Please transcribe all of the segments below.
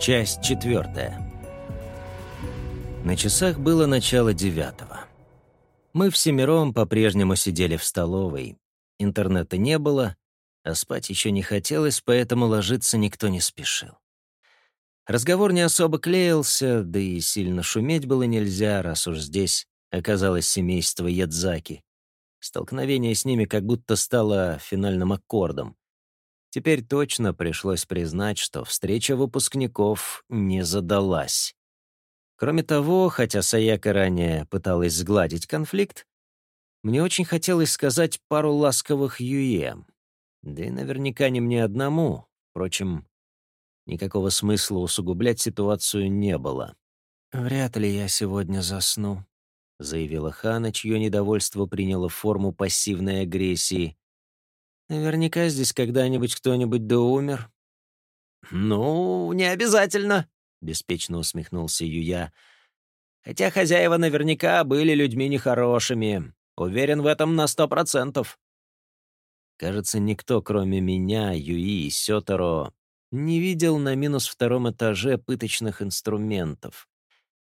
Часть четвертая. На часах было начало девятого. Мы всемиром по-прежнему сидели в столовой. Интернета не было, а спать еще не хотелось, поэтому ложиться никто не спешил. Разговор не особо клеился, да и сильно шуметь было нельзя, раз уж здесь оказалось семейство Ядзаки. Столкновение с ними как будто стало финальным аккордом. Теперь точно пришлось признать, что встреча выпускников не задалась. Кроме того, хотя Саяка ранее пыталась сгладить конфликт, мне очень хотелось сказать пару ласковых юе. Да и наверняка не мне одному. Впрочем, никакого смысла усугублять ситуацию не было. «Вряд ли я сегодня засну», — заявила Хана, чье недовольство приняло форму пассивной агрессии. Наверняка здесь когда-нибудь кто-нибудь да умер. «Ну, не обязательно», — беспечно усмехнулся Юя. «Хотя хозяева наверняка были людьми нехорошими. Уверен в этом на сто процентов». Кажется, никто, кроме меня, Юи и Сётаро, не видел на минус втором этаже пыточных инструментов.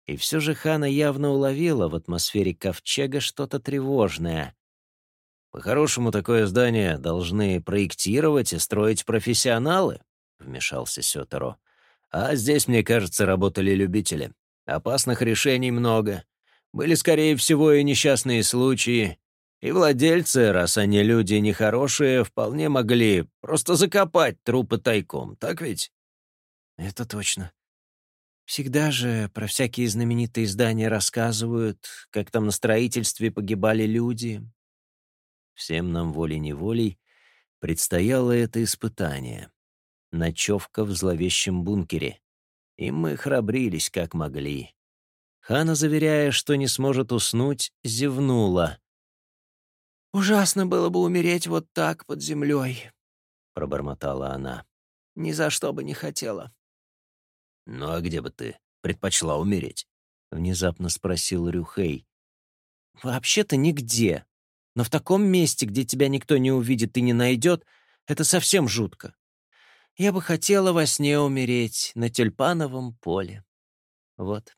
И все же Хана явно уловила в атмосфере ковчега что-то тревожное. «По-хорошему, такое здание должны проектировать и строить профессионалы», — вмешался Сётеро. «А здесь, мне кажется, работали любители. Опасных решений много. Были, скорее всего, и несчастные случаи. И владельцы, раз они люди нехорошие, вполне могли просто закопать трупы тайком, так ведь?» «Это точно. Всегда же про всякие знаменитые здания рассказывают, как там на строительстве погибали люди, Всем нам волей-неволей предстояло это испытание. Ночевка в зловещем бункере. И мы храбрились, как могли. Хана, заверяя, что не сможет уснуть, зевнула. «Ужасно было бы умереть вот так под землей», — пробормотала она. «Ни за что бы не хотела». «Ну а где бы ты предпочла умереть?» — внезапно спросил Рюхей. «Вообще-то нигде», но в таком месте, где тебя никто не увидит и не найдет, это совсем жутко. Я бы хотела во сне умереть на тюльпановом поле. Вот.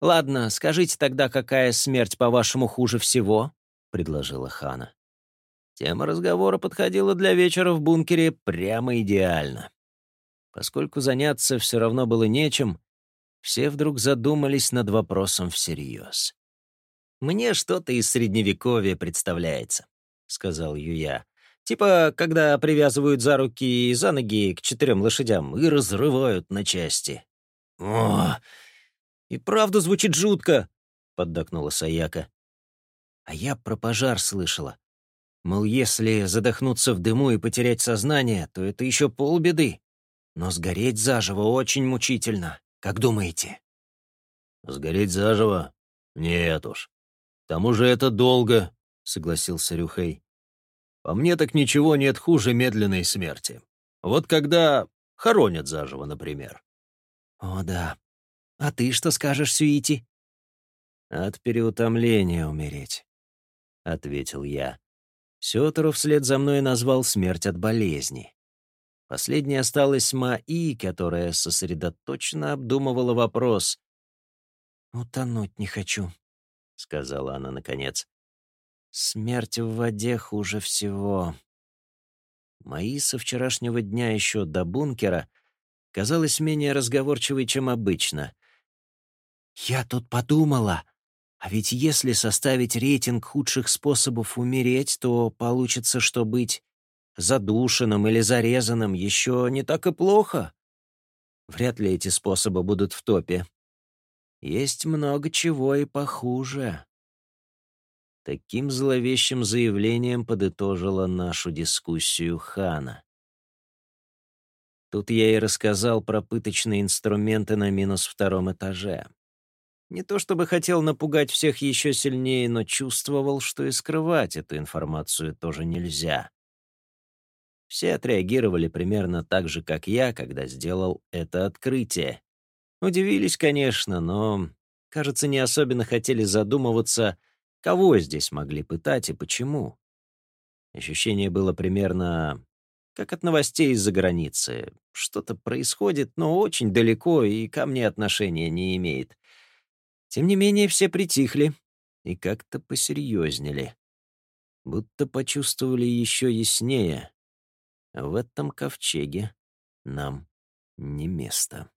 Ладно, скажите тогда, какая смерть, по-вашему, хуже всего? — предложила Хана. Тема разговора подходила для вечера в бункере прямо идеально. Поскольку заняться все равно было нечем, все вдруг задумались над вопросом всерьез. «Мне что-то из Средневековья представляется», — сказал Юя. «Типа, когда привязывают за руки и за ноги к четырем лошадям и разрывают на части». «О, и правда звучит жутко», — поддакнула Саяка. «А я про пожар слышала. Мол, если задохнуться в дыму и потерять сознание, то это еще полбеды. Но сгореть заживо очень мучительно. Как думаете?» «Сгореть заживо? Нет уж. К тому же это долго», — согласился Рюхей. «По мне так ничего нет хуже медленной смерти. Вот когда хоронят заживо, например». «О, да. А ты что скажешь, Сюити?» «От переутомления умереть», — ответил я. Сётору вслед за мной назвал смерть от болезни. Последней осталась Маи, которая сосредоточенно обдумывала вопрос. «Утонуть не хочу», — сказала она наконец. «Смерть в воде хуже всего». Мои со вчерашнего дня еще до бункера казалась менее разговорчивой, чем обычно. «Я тут подумала, а ведь если составить рейтинг худших способов умереть, то получится, что быть задушенным или зарезанным еще не так и плохо. Вряд ли эти способы будут в топе. Есть много чего и похуже. Таким зловещим заявлением подытожила нашу дискуссию Хана. Тут я и рассказал про пыточные инструменты на минус втором этаже. Не то чтобы хотел напугать всех еще сильнее, но чувствовал, что и скрывать эту информацию тоже нельзя. Все отреагировали примерно так же, как я, когда сделал это открытие. Удивились, конечно, но, кажется, не особенно хотели задумываться, кого здесь могли пытать и почему. Ощущение было примерно как от новостей из-за границы. Что-то происходит, но очень далеко и ко мне отношения не имеет. Тем не менее, все притихли и как-то посерьезнели. Будто почувствовали еще яснее. В этом ковчеге нам не место.